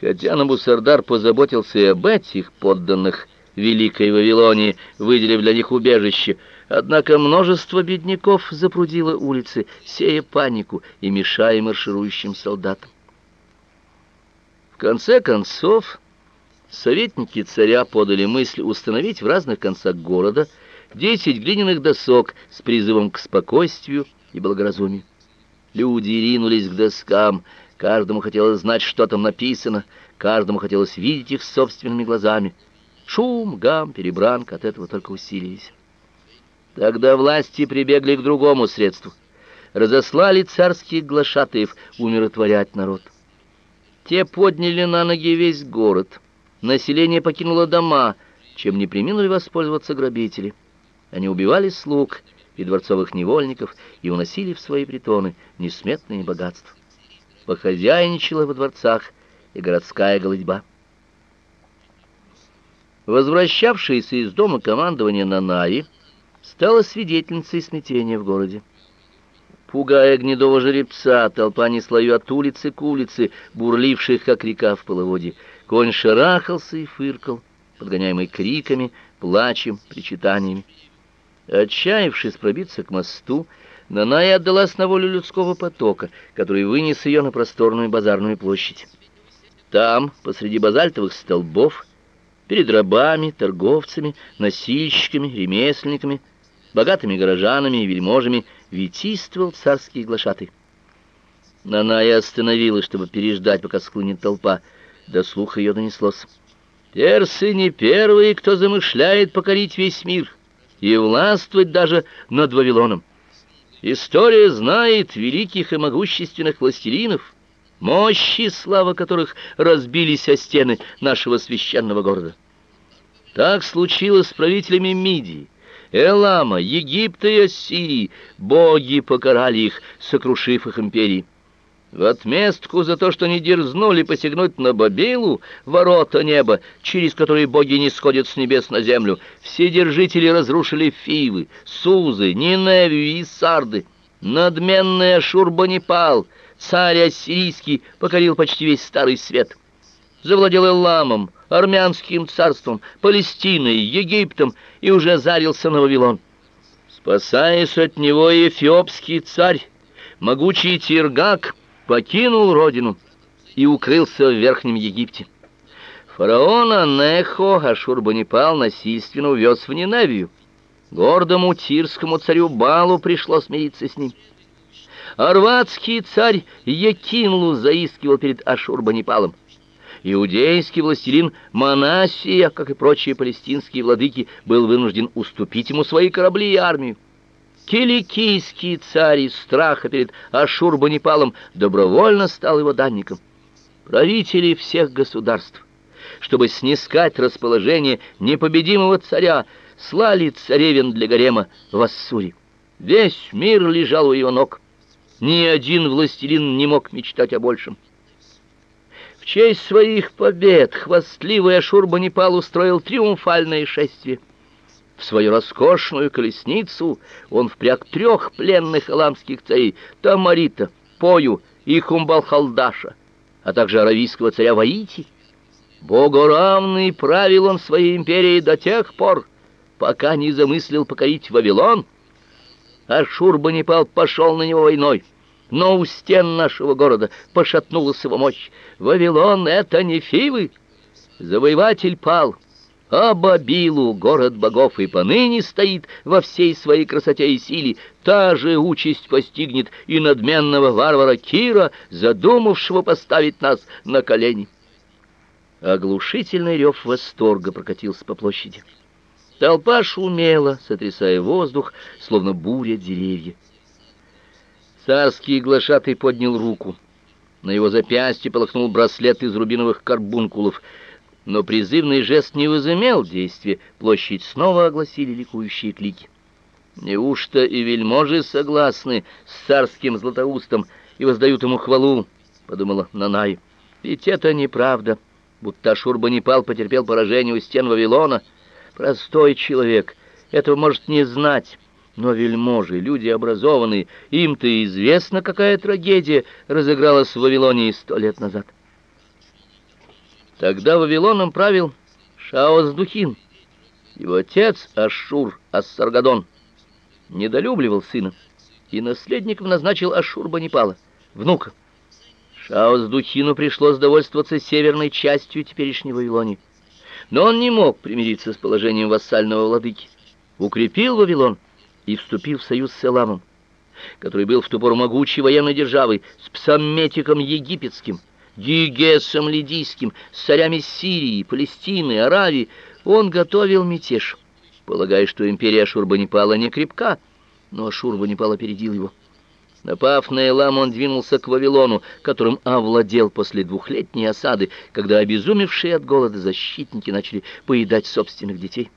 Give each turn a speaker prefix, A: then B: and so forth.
A: Хотя Набусардар позаботился и об этих подданных Великой Вавилонии, выделив для них убежище, однако множество бедняков запрудило улицы, сея панику и мешая марширующим солдатам. В конце концов, советники царя подали мысль установить в разных концах города десять глиняных досок с призывом к спокойствию и благоразумию. Люди ринулись к доскам, Каждому хотелось знать, что там написано, каждому хотелось видеть их собственными глазами. Шум, гам, перебранка от этого только усилились. Тогда власти прибегли к другому средству. Разослали царских глашатаев умиротворять народ. Те подняли на ноги весь город. Население покинуло дома, чем не преминули воспользоваться грабители. Они убивали слуг и дворцовых невольников и уносили в свои притоны несметные богатства похозяйничала во дворцах и городская голодьба. Возвращавшаяся из дома командование Нанаи стала свидетельницей смятения в городе. Пугая гнедого жеребца, толпа несла ее от улицы к улице, бурливших, как река в половодье. Конь шарахался и фыркал, подгоняемый криками, плачем, причитаниями. Отчаявшись пробиться к мосту, Наная отдалась на волю людского потока, который вынес ее на просторную базарную площадь. Там, посреди базальтовых столбов, перед рабами, торговцами, носильщиками, ремесленниками, богатыми горожанами и вельможами витийствовал царский глашатый. Наная остановилась, чтобы переждать, пока склонит толпа. До слуха ее донеслось. «Персы не первые, кто замышляет покорить весь мир и властвовать даже над Вавилоном. История знает великих и могущественных властелинов, мощи и слава которых разбились о стены нашего священного города. Так случилось с правителями Мидии, Элама, Египта и Ассирии. Боги покарали их, сокрушив их империи. В отместку за то, что не дерзнули посягнуть на Бабилу, ворота неба, через которые боги не сходят с небес на землю, вседержители разрушили Фивы, Сузы, Ниневию и Сарды. Надменный Ашурбанипал, царь ассирийский, покорил почти весь Старый Свет. Завладел Эламом, армянским царством, Палестиной, Египтом и уже зарился на Вавилон. Спасаясь от него, эфиопский царь, могучий Тиргак, покинул родину и укрылся в Верхнем Египте. Фараона Нехо Ашурбанипал насильственно увез в Ниневию. Гордому тирскому царю Балу пришлось смириться с ним. Арватский царь Якинлу заискивал перед Ашурбанипалом. Иудейский властелин Манасия, как и прочие палестинские владыки, был вынужден уступить ему свои корабли и армию. Киликийский царь из страха перед Ашурбанипалом добровольно стал его данником. Правители всех государств, чтобы снискать расположение непобедимого царя, слали царевен для гарема в Ассуре. Весь мир лежал у его ног. Ни один властелин не мог мечтать о большем. В честь своих побед хвастливый Ашурбанипал устроил триумфальное шествие. В свою роскошную колесницу он впряг трех пленных аламских царей Тамарита, Пою и Хумбалхалдаша, а также аравийского царя Ваити. Богоравный правил он своей империей до тех пор, пока не замыслил покорить Вавилон. Ашурбанипал пошел на него войной, но у стен нашего города пошатнулась его мощь. Вавилон — это не Фивы. Завоеватель пал — а Бабилу, город богов, и поныне стоит во всей своей красоте и силе. Та же участь постигнет и надменного варвара Кира, задумавшего поставить нас на колени. Оглушительный рев восторга прокатился по площади. Толпа шумела, сотрясая воздух, словно буря деревья. Царский глашатый поднял руку. На его запястье полыхнул браслет из рубиновых карбункулов — но призывный жест не возымел действия, площадь снова огласили ликующие клики. Неужто и вельможи согласны с царским златоустом и воздают ему хвалу, подумала Нанай. Ведь это неправда, будто Ашурбанипал потерпел поражение у стен Вавилона. Простой человек этого может не знать. Но вельможи, люди образованные, им-то известно, какая трагедия разыгралась в Вавилоне сто лет назад. Тогда Вавилоном правил Шаоздухин. Его отец Ашур Ассаргадон недолюбливал сына и наследником назначил Ашурбанипала, внука. Шаоздухину пришлось довольствоваться северной частью теперешней Вавилонии. Но он не мог примириться с положением вассального владыки. Укрепил Вавилон и вступил в союз с Эламом, который был в ту пору могучей военной державой, с Псамметиком египетским, Гигесом лидийским, с царями Сирии, Палестины, Аравии. Он готовил мятеж, полагая, что империя Ашурбанипала не крепка, но Ашурбанипал опередил его. Напав на Элам, он двинулся к Вавилону, которым овладел после двухлетней осады, когда обезумевшие от голода защитники начали поедать собственных детей.